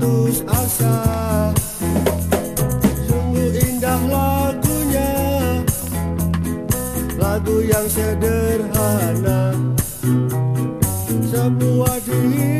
putus asa. Sungguh indah lagunya. Lagu yang sederhana. Semua dihiburnya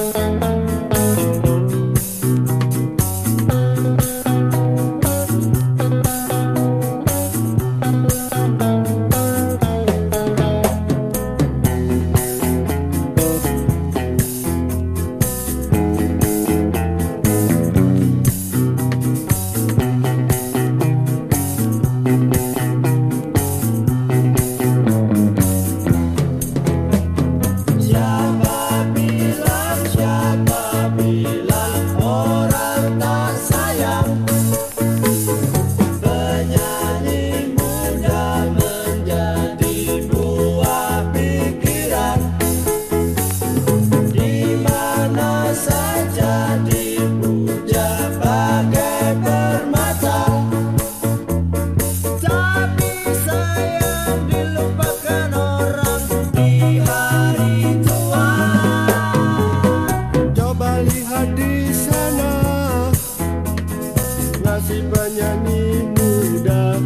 Nasib penyanyi muda.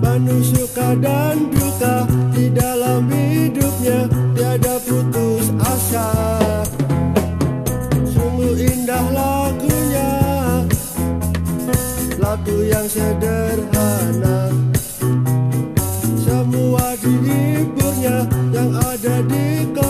Penuh suka dan duka Di dalam hidupnya Tiada putus asa. Sungguh indah lagunya Lagu yang sederhana. Semua dihiburnya Yang ada di kota